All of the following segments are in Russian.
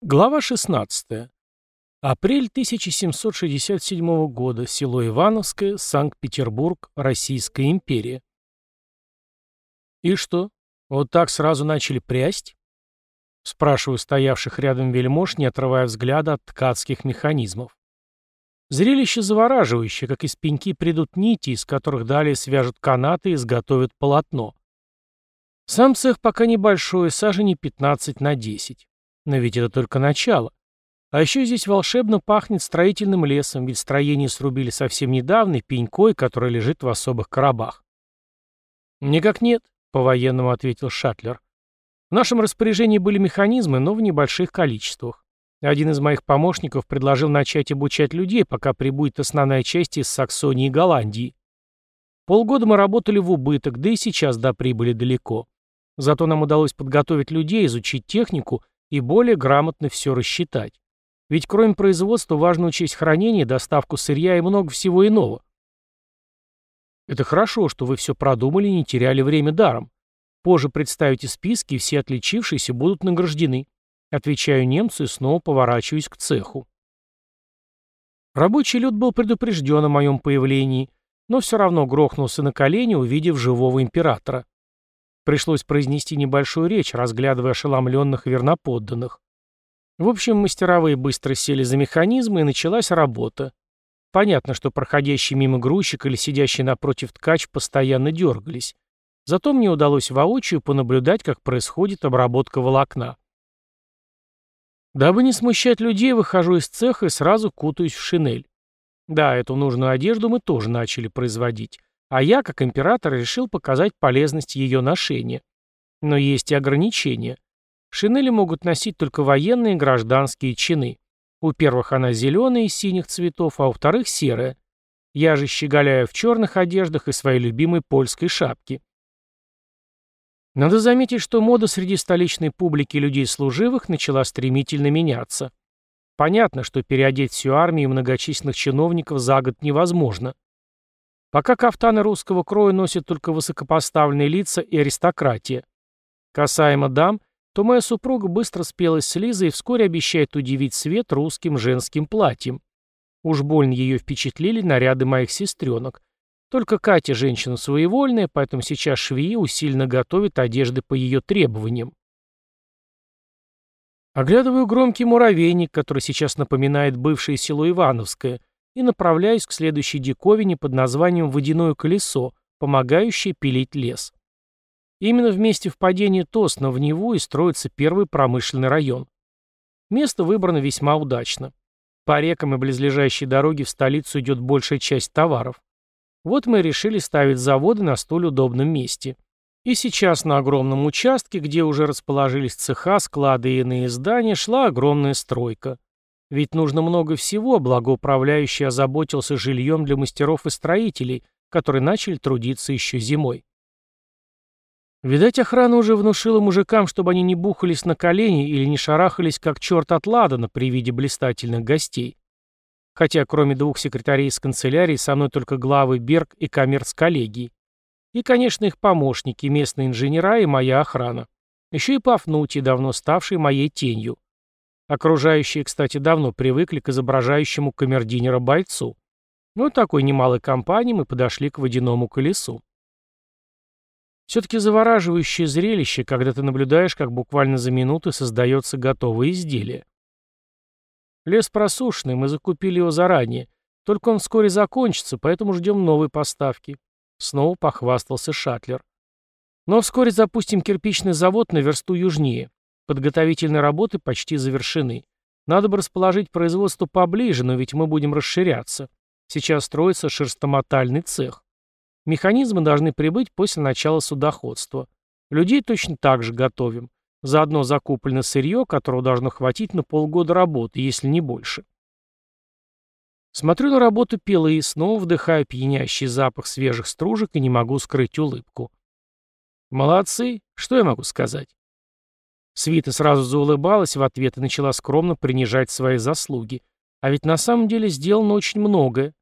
Глава 16. Апрель 1767 года. Село Ивановское, Санкт-Петербург, Российская империя. «И что, вот так сразу начали прясть?» Спрашиваю стоявших рядом вельмож, не отрывая взгляда от ткацких механизмов. Зрелище завораживающее, как из пеньки придут нити, из которых далее свяжут канаты и изготовят полотно. Сам цех пока небольшой, сажени 15 на 10. Но ведь это только начало. А еще здесь волшебно пахнет строительным лесом, ведь строение срубили совсем недавно пенькой, который лежит в особых коробах. «Никак нет», — по-военному ответил Шатлер. «В нашем распоряжении были механизмы, но в небольших количествах. Один из моих помощников предложил начать обучать людей, пока прибудет основная часть из Саксонии и Голландии. Полгода мы работали в убыток, да и сейчас до прибыли далеко. Зато нам удалось подготовить людей, изучить технику и более грамотно все рассчитать. Ведь кроме производства важно учесть хранение, доставку сырья и много всего иного. Это хорошо, что вы все продумали и не теряли время даром. Позже представите списки, и все отличившиеся будут награждены. Отвечаю немцу и снова поворачиваюсь к цеху. Рабочий люд был предупрежден о моем появлении, но все равно грохнулся на колени, увидев живого императора. Пришлось произнести небольшую речь, разглядывая ошеломленных верноподданных. В общем, мастеровые быстро сели за механизмы, и началась работа. Понятно, что проходящий мимо грузчик или сидящий напротив ткач постоянно дергались. Зато мне удалось воочию понаблюдать, как происходит обработка волокна. Дабы не смущать людей, выхожу из цеха и сразу кутаюсь в шинель. Да, эту нужную одежду мы тоже начали производить. А я, как император, решил показать полезность ее ношения. Но есть и ограничения. Шинели могут носить только военные и гражданские чины. У первых она зеленая из синих цветов, а у вторых серая. Я же щеголяю в черных одеждах и своей любимой польской шапке. Надо заметить, что мода среди столичной публики людей служивых начала стремительно меняться. Понятно, что переодеть всю армию и многочисленных чиновников за год невозможно. Пока кафтаны русского кроя носят только высокопоставленные лица и аристократия. Касаемо дам, то моя супруга быстро спелась с Лизой и вскоре обещает удивить свет русским женским платьем. Уж больно ее впечатлили наряды моих сестренок. Только Катя женщина своевольная, поэтому сейчас швеи усиленно готовят одежды по ее требованиям. Оглядываю громкий муравейник, который сейчас напоминает бывшее село Ивановское, и направляюсь к следующей диковине под названием «Водяное колесо», помогающее пилить лес. Именно в месте впадения Тосна в Неву и строится первый промышленный район. Место выбрано весьма удачно. По рекам и близлежащей дороге в столицу идет большая часть товаров. Вот мы решили ставить заводы на столь удобном месте. И сейчас на огромном участке, где уже расположились цеха, склады и иные здания, шла огромная стройка. Ведь нужно много всего, благоуправляющий озаботился жильем для мастеров и строителей, которые начали трудиться еще зимой. Видать, охрана уже внушила мужикам, чтобы они не бухались на колени или не шарахались, как черт от ладана при виде блистательных гостей. Хотя кроме двух секретарей из канцелярии со мной только главы Берг и коммерц-коллегии. И, конечно, их помощники, местные инженера и моя охрана. Еще и Пафнутий, давно ставший моей тенью. Окружающие, кстати, давно привыкли к изображающему камердинера-бойцу. Ну, такой немалой компании мы подошли к водяному колесу. Все-таки завораживающее зрелище, когда ты наблюдаешь, как буквально за минуты создается готовое изделие. Лес просушенный, мы закупили его заранее. Только он вскоре закончится, поэтому ждем новой поставки. Снова похвастался Шатлер. Но вскоре запустим кирпичный завод на версту южнее. Подготовительные работы почти завершены. Надо бы расположить производство поближе, но ведь мы будем расширяться. Сейчас строится шерстомотальный цех. Механизмы должны прибыть после начала судоходства. Людей точно так же готовим. Заодно закуплено сырье, которого должно хватить на полгода работы, если не больше. Смотрю на работу пилы и снова вдыхаю пьянящий запах свежих стружек и не могу скрыть улыбку. Молодцы, что я могу сказать? Свита сразу заулыбалась в ответ и начала скромно принижать свои заслуги. А ведь на самом деле сделано очень многое.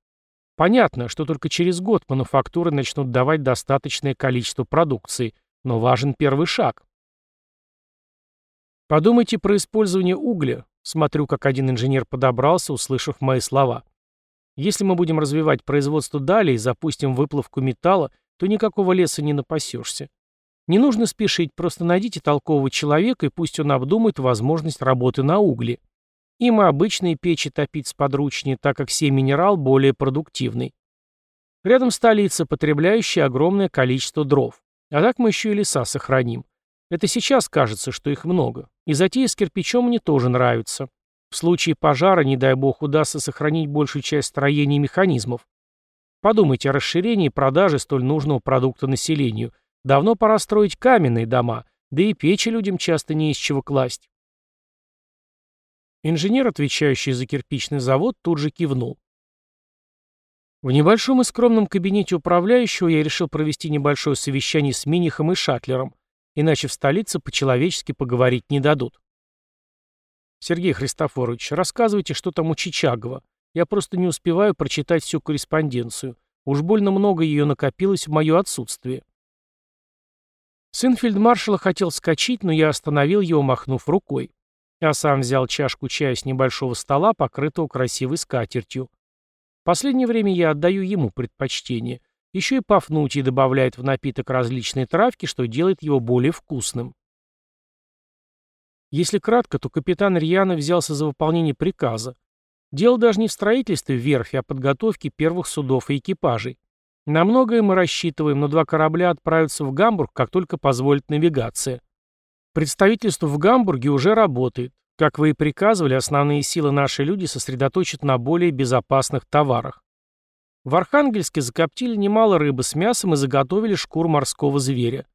Понятно, что только через год мануфактуры начнут давать достаточное количество продукции, но важен первый шаг. Подумайте про использование угля. Смотрю, как один инженер подобрался, услышав мои слова. Если мы будем развивать производство далее и запустим выплавку металла, то никакого леса не напасешься. Не нужно спешить, просто найдите толкового человека, и пусть он обдумает возможность работы на угле. Им и обычные печи топить сподручнее, так как сей минерал более продуктивный. Рядом столица, потребляющая огромное количество дров. А так мы еще и леса сохраним. Это сейчас кажется, что их много. И затея с кирпичом мне тоже нравится. В случае пожара, не дай бог, удастся сохранить большую часть строений и механизмов. Подумайте о расширении продажи столь нужного продукта населению. Давно пора строить каменные дома, да и печи людям часто не из чего класть. Инженер, отвечающий за кирпичный завод, тут же кивнул. В небольшом и скромном кабинете управляющего я решил провести небольшое совещание с Минихом и Шатлером, иначе в столице по-человечески поговорить не дадут. Сергей Христофорович, рассказывайте, что там у Чичагова. Я просто не успеваю прочитать всю корреспонденцию. Уж больно много ее накопилось в мое отсутствие. Сын фельдмаршала хотел вскочить, но я остановил его, махнув рукой. А сам взял чашку чая с небольшого стола, покрытого красивой скатертью. Последнее время я отдаю ему предпочтение. Еще и Пафнутий добавляет в напиток различные травки, что делает его более вкусным. Если кратко, то капитан Рьяна взялся за выполнение приказа. Дело даже не в строительстве верфи, а подготовке первых судов и экипажей. На многое мы рассчитываем, но два корабля отправятся в Гамбург, как только позволит навигация. Представительство в Гамбурге уже работает. Как вы и приказывали, основные силы наши люди сосредоточат на более безопасных товарах. В Архангельске закоптили немало рыбы с мясом и заготовили шкур морского зверя.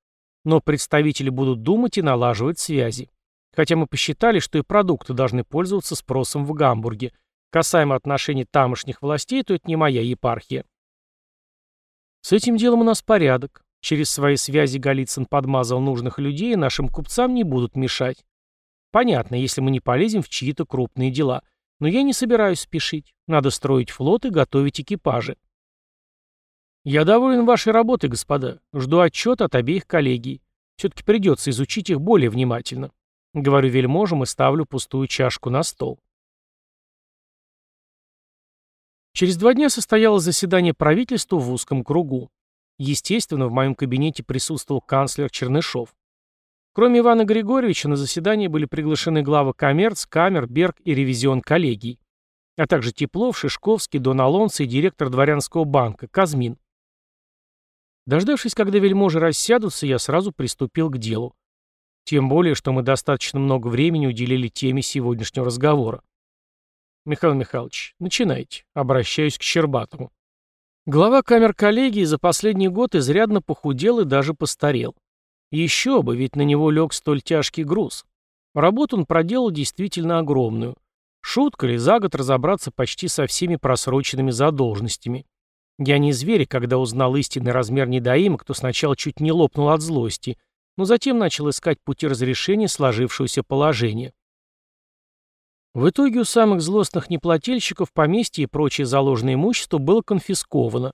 Но представители будут думать и налаживать связи. Хотя мы посчитали, что и продукты должны пользоваться спросом в Гамбурге. Касаемо отношений тамошних властей, то это не моя епархия. С этим делом у нас порядок. Через свои связи Голицын подмазал нужных людей, и нашим купцам не будут мешать. Понятно, если мы не полезем в чьи-то крупные дела. Но я не собираюсь спешить. Надо строить флот и готовить экипажи. Я доволен вашей работой, господа. Жду отчета от обеих коллегий. Все-таки придется изучить их более внимательно. Говорю вельможам и ставлю пустую чашку на стол. Через два дня состоялось заседание правительства в узком кругу. Естественно, в моем кабинете присутствовал канцлер Чернышов. Кроме Ивана Григорьевича, на заседание были приглашены главы коммерц, камер, Берг и ревизион коллегий, а также Теплов, Шишковский, Дон Алонсо и директор дворянского банка, Казмин. Дождавшись, когда вельможи рассядутся, я сразу приступил к делу. Тем более, что мы достаточно много времени уделили теме сегодняшнего разговора. Михаил Михайлович, начинайте. Обращаюсь к Щербатову. Глава камер коллегии за последний год изрядно похудел и даже постарел. Еще бы, ведь на него лег столь тяжкий груз. Работу он проделал действительно огромную. Шутка ли за год разобраться почти со всеми просроченными задолженностями. Я не зверь, когда узнал истинный размер недоимок, то сначала чуть не лопнул от злости, но затем начал искать пути разрешения сложившегося положения. В итоге у самых злостных неплательщиков поместье и прочее заложенное имущество было конфисковано.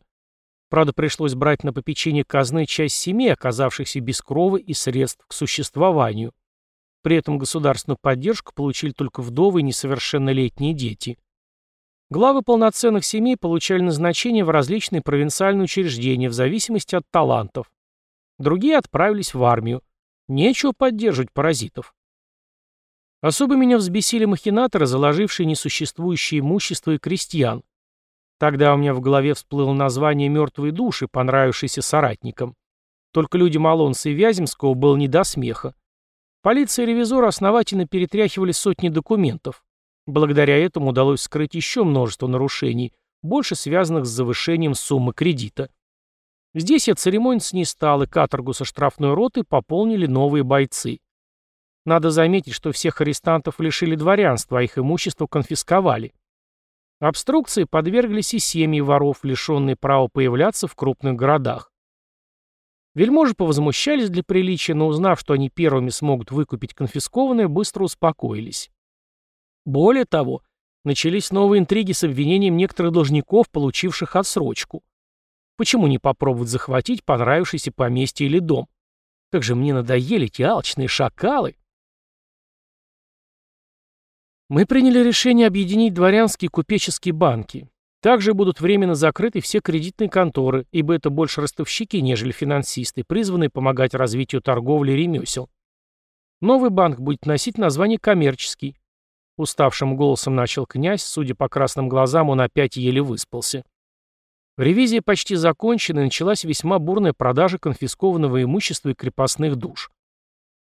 Правда, пришлось брать на попечение казны часть семей, оказавшихся без крова и средств к существованию. При этом государственную поддержку получили только вдовы и несовершеннолетние дети. Главы полноценных семей получали назначение в различные провинциальные учреждения в зависимости от талантов. Другие отправились в армию. Нечего поддерживать паразитов. Особо меня взбесили махинаторы, заложившие несуществующее имущество и крестьян. Тогда у меня в голове всплыло название «Мертвые души», понравившееся соратникам. Только людям Алонса и Вяземского было не до смеха. Полиция и ревизоры основательно перетряхивали сотни документов. Благодаря этому удалось скрыть еще множество нарушений, больше связанных с завышением суммы кредита. Здесь я церемониться не стал, и каторгу со штрафной роты пополнили новые бойцы. Надо заметить, что всех арестантов лишили дворянства, а их имущество конфисковали. Обструкции подверглись и семьи воров, лишенные права появляться в крупных городах. Вельможи повозмущались для приличия, но узнав, что они первыми смогут выкупить конфискованное, быстро успокоились. Более того, начались новые интриги с обвинением некоторых должников, получивших отсрочку. Почему не попробовать захватить понравившийся поместье или дом? Как же мне надоели эти алчные шакалы! Мы приняли решение объединить дворянские и купеческие банки. Также будут временно закрыты все кредитные конторы, ибо это больше ростовщики, нежели финансисты, призванные помогать развитию торговли и ремесел. Новый банк будет носить название «Коммерческий». Уставшим голосом начал князь, судя по красным глазам, он опять еле выспался. Ревизия почти закончена, и началась весьма бурная продажа конфискованного имущества и крепостных душ.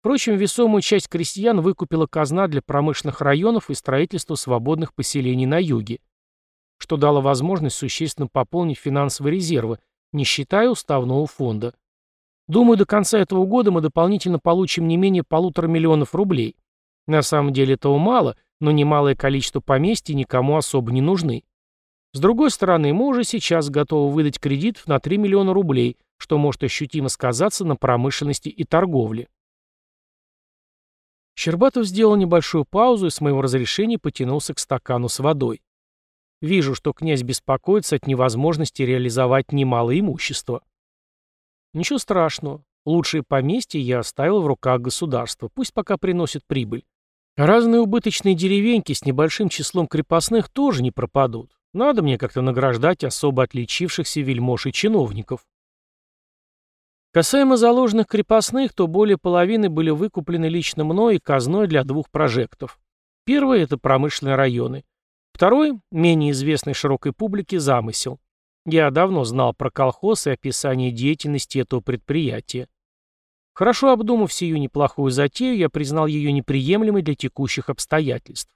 Впрочем, весомую часть крестьян выкупила казна для промышленных районов и строительства свободных поселений на юге что дало возможность существенно пополнить финансовые резервы, не считая уставного фонда. Думаю, до конца этого года мы дополнительно получим не менее полутора миллионов рублей. На самом деле этого мало, но немалое количество поместьй никому особо не нужны. С другой стороны, мы уже сейчас готовы выдать кредит на 3 миллиона рублей, что может ощутимо сказаться на промышленности и торговле. Щербатов сделал небольшую паузу и с моего разрешения потянулся к стакану с водой. Вижу, что князь беспокоится от невозможности реализовать немало имущества. Ничего страшного. Лучшие поместья я оставил в руках государства. Пусть пока приносят прибыль. Разные убыточные деревеньки с небольшим числом крепостных тоже не пропадут. Надо мне как-то награждать особо отличившихся вельмож и чиновников. Касаемо заложенных крепостных, то более половины были выкуплены лично мной и казной для двух прожектов. Первое – это промышленные районы. Второй, менее известный широкой публике, замысел. Я давно знал про колхоз и описание деятельности этого предприятия. Хорошо обдумав сию неплохую затею, я признал ее неприемлемой для текущих обстоятельств.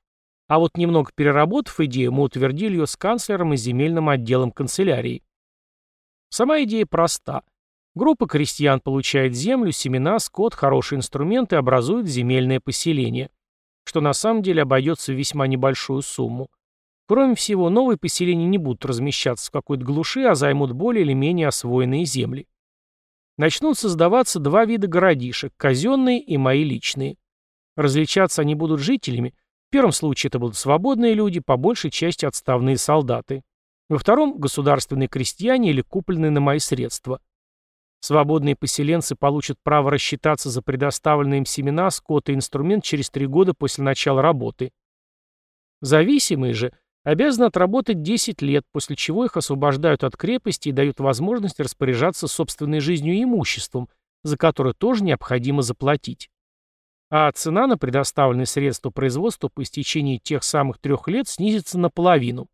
А вот немного переработав идею, мы утвердили ее с канцлером и земельным отделом канцелярии. Сама идея проста. Группа крестьян получает землю, семена, скот, хорошие инструменты и образует земельное поселение, что на самом деле обойдется в весьма небольшую сумму. Кроме всего, новые поселения не будут размещаться в какой-то глуши, а займут более или менее освоенные земли. Начнут создаваться два вида городишек – казенные и мои личные. Различаться они будут жителями. В первом случае это будут свободные люди, по большей части отставные солдаты. Во втором – государственные крестьяне или купленные на мои средства. Свободные поселенцы получат право рассчитаться за предоставленные им семена, скот и инструмент через три года после начала работы. Зависимые же обязаны отработать 10 лет, после чего их освобождают от крепости и дают возможность распоряжаться собственной жизнью и имуществом, за которое тоже необходимо заплатить. А цена на предоставленные средства производства по истечении тех самых трех лет снизится наполовину.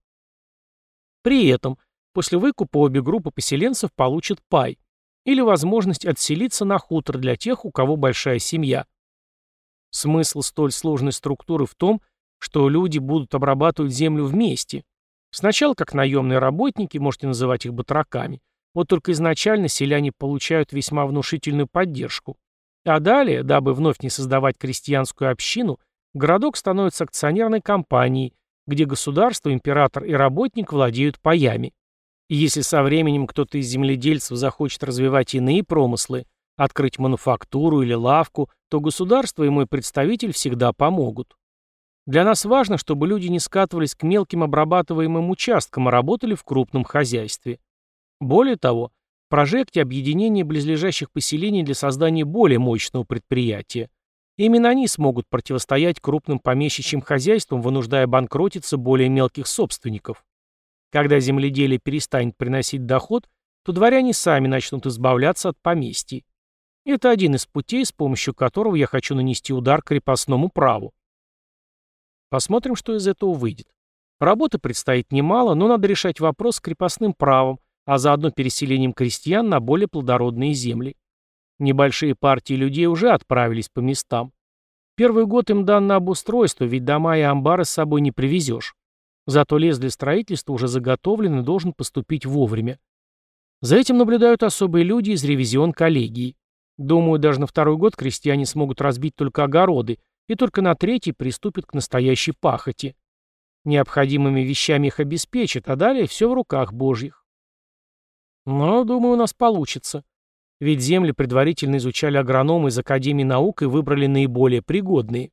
При этом, после выкупа обе группы поселенцев получат пай или возможность отселиться на хутор для тех, у кого большая семья. Смысл столь сложной структуры в том, что люди будут обрабатывать землю вместе. Сначала как наемные работники, можете называть их батраками. Вот только изначально селяне получают весьма внушительную поддержку. А далее, дабы вновь не создавать крестьянскую общину, городок становится акционерной компанией, где государство, император и работник владеют паями. И если со временем кто-то из земледельцев захочет развивать иные промыслы, открыть мануфактуру или лавку, то государство и мой представитель всегда помогут. Для нас важно, чтобы люди не скатывались к мелким обрабатываемым участкам, а работали в крупном хозяйстве. Более того, в прожекте объединение близлежащих поселений для создания более мощного предприятия. Именно они смогут противостоять крупным помещичьим хозяйствам, вынуждая банкротиться более мелких собственников. Когда земледелие перестанет приносить доход, то дворяне сами начнут избавляться от поместий. Это один из путей, с помощью которого я хочу нанести удар крепостному праву. Посмотрим, что из этого выйдет. Работы предстоит немало, но надо решать вопрос с крепостным правом, а заодно переселением крестьян на более плодородные земли. Небольшие партии людей уже отправились по местам. Первый год им дан на обустройство, ведь дома и амбары с собой не привезешь. Зато лес для строительства уже заготовлен и должен поступить вовремя. За этим наблюдают особые люди из ревизион коллегии. Думаю, даже на второй год крестьяне смогут разбить только огороды, и только на третий приступит к настоящей пахоте. Необходимыми вещами их обеспечат, а далее все в руках божьих. Но, думаю, у нас получится. Ведь земли предварительно изучали агрономы из Академии наук и выбрали наиболее пригодные.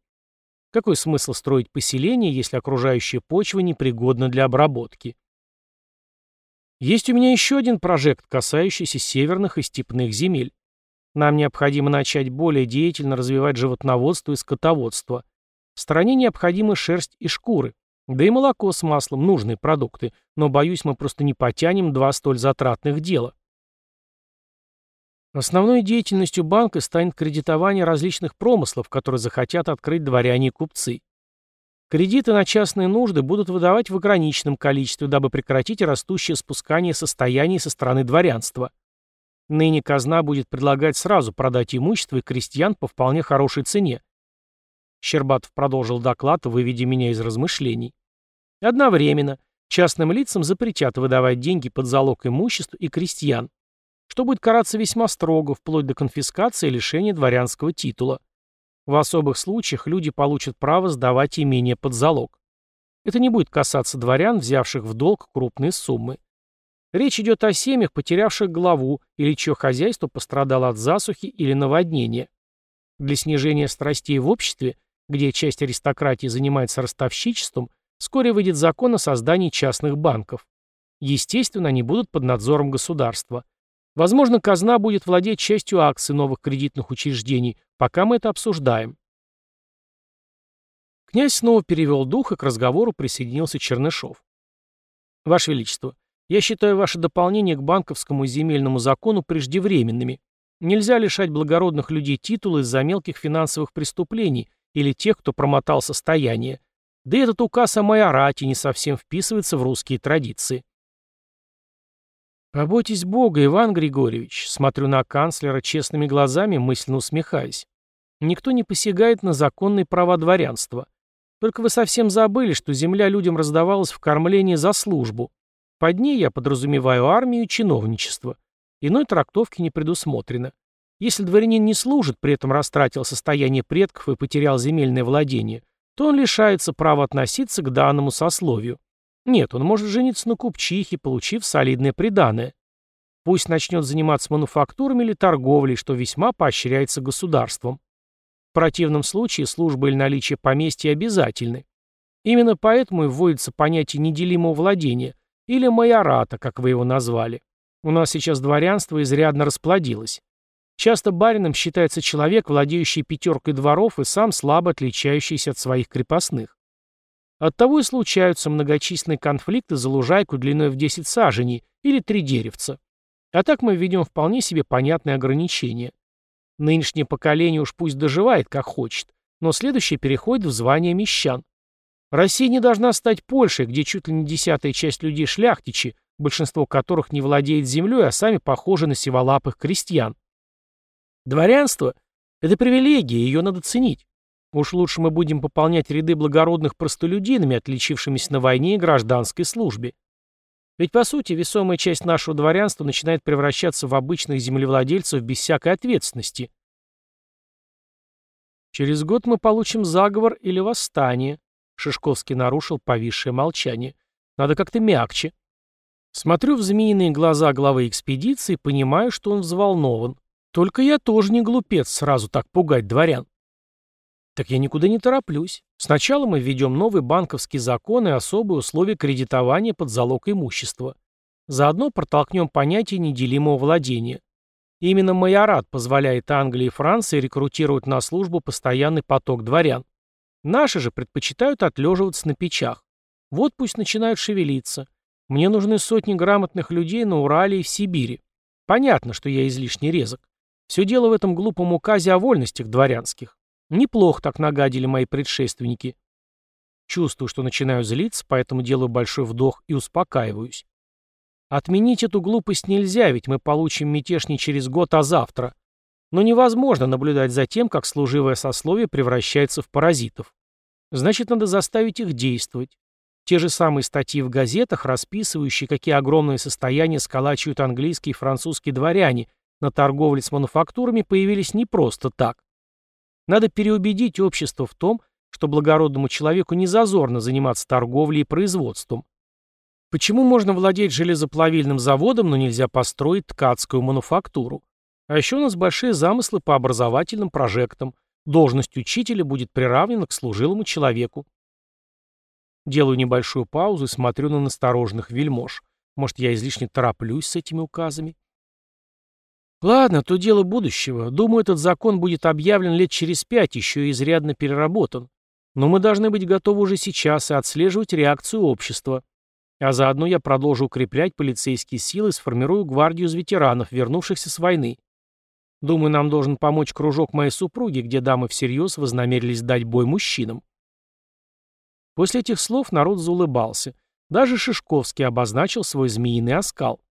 Какой смысл строить поселение, если окружающая почва непригодна для обработки? Есть у меня еще один прожект, касающийся северных и степных земель. Нам необходимо начать более деятельно развивать животноводство и скотоводство. Стране необходимы шерсть и шкуры, да и молоко с маслом, нужные продукты, но, боюсь, мы просто не потянем два столь затратных дела. Основной деятельностью банка станет кредитование различных промыслов, которые захотят открыть дворяне и купцы. Кредиты на частные нужды будут выдавать в ограниченном количестве, дабы прекратить растущее спускание состояний со стороны дворянства. Ныне казна будет предлагать сразу продать имущество и крестьян по вполне хорошей цене, Щербатов продолжил доклад, выведя меня из размышлений. Одновременно частным лицам запретят выдавать деньги под залог имущества и крестьян, что будет караться весьма строго, вплоть до конфискации и лишения дворянского титула. В особых случаях люди получат право сдавать имение под залог. Это не будет касаться дворян, взявших в долг крупные суммы. Речь идет о семьях, потерявших главу, или чье хозяйство пострадало от засухи или наводнения. Для снижения страстей в обществе где часть аристократии занимается ростовщичеством, вскоре выйдет закон о создании частных банков. Естественно, они будут под надзором государства. Возможно, казна будет владеть частью акций новых кредитных учреждений, пока мы это обсуждаем. Князь снова перевел дух, и к разговору присоединился Чернышов. «Ваше Величество, я считаю ваше дополнение к банковскому земельному закону преждевременными. Нельзя лишать благородных людей титула из-за мелких финансовых преступлений, или тех, кто промотал состояние. Да и этот указ о майорате не совсем вписывается в русские традиции. «Побойтесь Бога, Иван Григорьевич», — смотрю на канцлера честными глазами, мысленно усмехаясь. «Никто не посягает на законные права дворянства. Только вы совсем забыли, что земля людям раздавалась в кормлении за службу. Под ней я подразумеваю армию и чиновничество. Иной трактовки не предусмотрено. Если дворянин не служит, при этом растратил состояние предков и потерял земельное владение, то он лишается права относиться к данному сословию. Нет, он может жениться на купчихе, получив солидное приданое. Пусть начнет заниматься мануфактурами или торговлей, что весьма поощряется государством. В противном случае служба или наличие поместья обязательны. Именно поэтому и вводится понятие неделимого владения, или майората, как вы его назвали. У нас сейчас дворянство изрядно расплодилось. Часто барином считается человек, владеющий пятеркой дворов и сам слабо отличающийся от своих крепостных. Оттого и случаются многочисленные конфликты за лужайку длиной в 10 саженей или три деревца. А так мы введем вполне себе понятные ограничения. Нынешнее поколение уж пусть доживает, как хочет, но следующее переходит в звание мещан. Россия не должна стать Польшей, где чуть ли не десятая часть людей шляхтичи, большинство которых не владеет землей, а сами похожи на сиволапых крестьян. Дворянство — это привилегия, ее надо ценить. Уж лучше мы будем пополнять ряды благородных простолюдинами, отличившимися на войне и гражданской службе. Ведь, по сути, весомая часть нашего дворянства начинает превращаться в обычных землевладельцев без всякой ответственности. Через год мы получим заговор или восстание. Шишковский нарушил повисшее молчание. Надо как-то мягче. Смотрю в змеиные глаза главы экспедиции понимаю, что он взволнован. Только я тоже не глупец сразу так пугать дворян. Так я никуда не тороплюсь. Сначала мы введем новый банковский закон и особые условия кредитования под залог имущества. Заодно протолкнем понятие неделимого владения. Именно майорат позволяет Англии и Франции рекрутировать на службу постоянный поток дворян. Наши же предпочитают отлеживаться на печах. Вот пусть начинают шевелиться. Мне нужны сотни грамотных людей на Урале и в Сибири. Понятно, что я излишне резок. Все дело в этом глупом указе о вольностях дворянских. Неплохо так нагадили мои предшественники. Чувствую, что начинаю злиться, поэтому делаю большой вдох и успокаиваюсь. Отменить эту глупость нельзя, ведь мы получим мятеж не через год, а завтра. Но невозможно наблюдать за тем, как служивое сословие превращается в паразитов. Значит, надо заставить их действовать. Те же самые статьи в газетах, расписывающие, какие огромные состояния сколачивают английские и французские дворяне, на торговле с мануфактурами появились не просто так. Надо переубедить общество в том, что благородному человеку не зазорно заниматься торговлей и производством. Почему можно владеть железоплавильным заводом, но нельзя построить ткацкую мануфактуру? А еще у нас большие замыслы по образовательным прожектам. Должность учителя будет приравнена к служилому человеку. Делаю небольшую паузу и смотрю на настороженных вельмож. Может, я излишне тороплюсь с этими указами? Ладно, то дело будущего. Думаю, этот закон будет объявлен лет через пять, еще и изрядно переработан. Но мы должны быть готовы уже сейчас и отслеживать реакцию общества. А заодно я продолжу укреплять полицейские силы и сформирую гвардию из ветеранов, вернувшихся с войны. Думаю, нам должен помочь кружок моей супруги, где дамы всерьез вознамерились дать бой мужчинам. После этих слов народ заулыбался. Даже Шишковский обозначил свой змеиный оскал.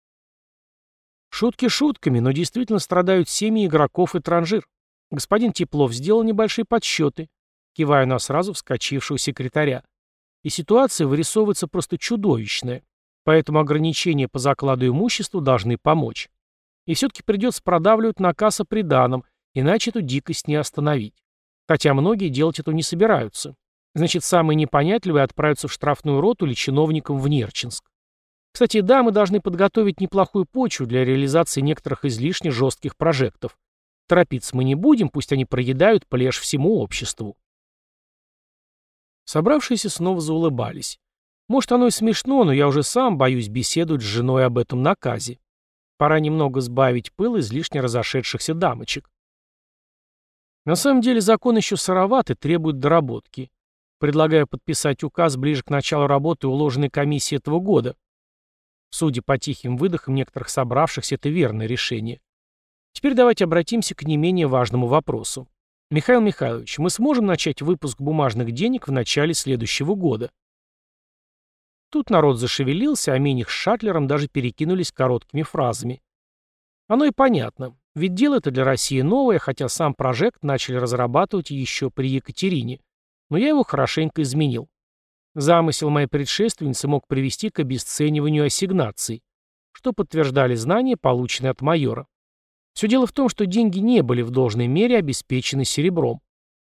Шутки шутками, но действительно страдают семьи игроков и транжир. Господин Теплов сделал небольшие подсчеты. Киваю на сразу вскочившего секретаря. И ситуация вырисовывается просто чудовищная. Поэтому ограничения по закладу имущества должны помочь. И все-таки придется продавливать наказ о приданом, иначе эту дикость не остановить. Хотя многие делать это не собираются. Значит, самые непонятливые отправятся в штрафную роту или чиновникам в Нерчинск. Кстати, да, мы должны подготовить неплохую почву для реализации некоторых излишне жестких прожектов. Торопиться мы не будем, пусть они проедают плешь всему обществу. Собравшиеся снова заулыбались. Может, оно и смешно, но я уже сам боюсь беседовать с женой об этом наказе. Пора немного сбавить пыл излишне разошедшихся дамочек. На самом деле закон еще сыроват и требует доработки. Предлагаю подписать указ ближе к началу работы уложенной комиссии этого года. Судя по тихим выдохам некоторых собравшихся, это верное решение. Теперь давайте обратимся к не менее важному вопросу. Михаил Михайлович, мы сможем начать выпуск бумажных денег в начале следующего года? Тут народ зашевелился, а Миних с Шатлером даже перекинулись короткими фразами. Оно и понятно, ведь дело это для России новое, хотя сам прожект начали разрабатывать еще при Екатерине. Но я его хорошенько изменил. Замысел моей предшественницы мог привести к обесцениванию ассигнаций, что подтверждали знания, полученные от майора. Все дело в том, что деньги не были в должной мере обеспечены серебром.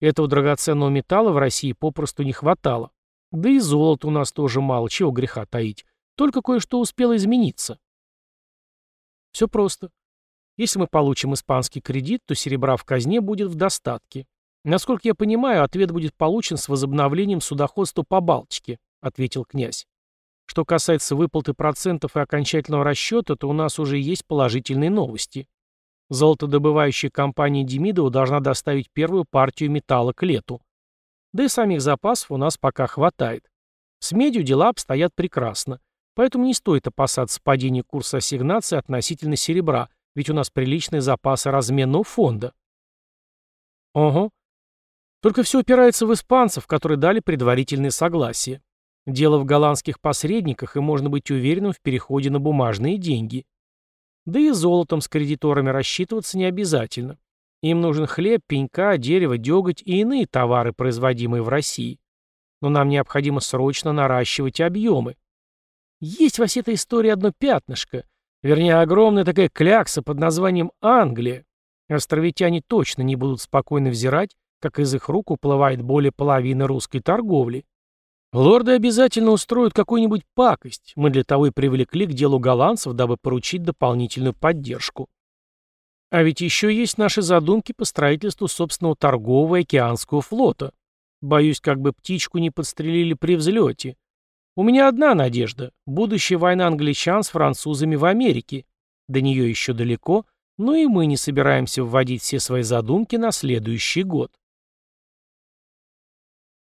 Этого драгоценного металла в России попросту не хватало. Да и золота у нас тоже мало, чего греха таить. Только кое-что успело измениться. Все просто. Если мы получим испанский кредит, то серебра в казне будет в достатке. Насколько я понимаю, ответ будет получен с возобновлением судоходства по Балтике, ответил князь. Что касается выплаты процентов и окончательного расчета, то у нас уже есть положительные новости. Золотодобывающая компания Демидова должна доставить первую партию металла к лету. Да и самих запасов у нас пока хватает. С медью дела обстоят прекрасно, поэтому не стоит опасаться падения курса ассигнации относительно серебра, ведь у нас приличные запасы разменного фонда. Ого. Только все упирается в испанцев, которые дали предварительное согласие. Дело в голландских посредниках, и можно быть уверенным в переходе на бумажные деньги. Да и золотом с кредиторами рассчитываться не обязательно. Им нужен хлеб, пенька, дерево, деготь и иные товары, производимые в России. Но нам необходимо срочно наращивать объемы. Есть во всей этой истории одно пятнышко, вернее, огромная такая клякса под названием Англия. Островитяне точно не будут спокойно взирать, как из их рук уплывает более половины русской торговли. Лорды обязательно устроят какую-нибудь пакость. Мы для того и привлекли к делу голландцев, дабы поручить дополнительную поддержку. А ведь еще есть наши задумки по строительству собственного торгового океанского флота. Боюсь, как бы птичку не подстрелили при взлете. У меня одна надежда – будущая война англичан с французами в Америке. До нее еще далеко, но и мы не собираемся вводить все свои задумки на следующий год.